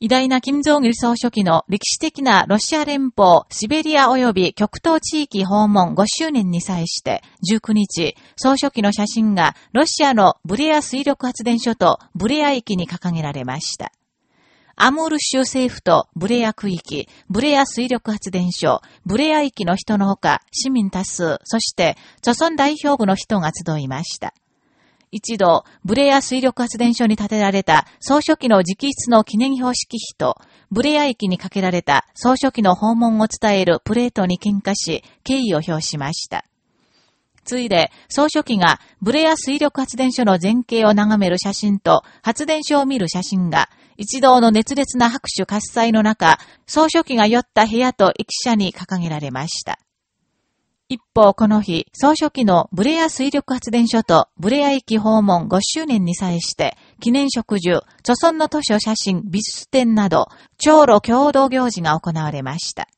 偉大な金正義総書記の歴史的なロシア連邦シベリア及び極東地域訪問5周年に際して19日、総書記の写真がロシアのブレア水力発電所とブレア域に掲げられました。アムール州政府とブレア区域、ブレア水力発電所、ブレア域の人のほか市民多数、そして著村代表部の人が集いました。一度、ブレア水力発電所に建てられた総書記の直筆の記念標識碑と、ブレア駅にかけられた総書記の訪問を伝えるプレートに喧嘩し、敬意を表しました。ついで、総書記がブレア水力発電所の前景を眺める写真と発電所を見る写真が、一同の熱烈な拍手喝采の中、総書記が寄った部屋と駅舎に掲げられました。一方、この日、総書記のブレア水力発電所とブレア駅訪問5周年に際して、記念植樹、著村の図書写真、美術展など、長路共同行事が行われました。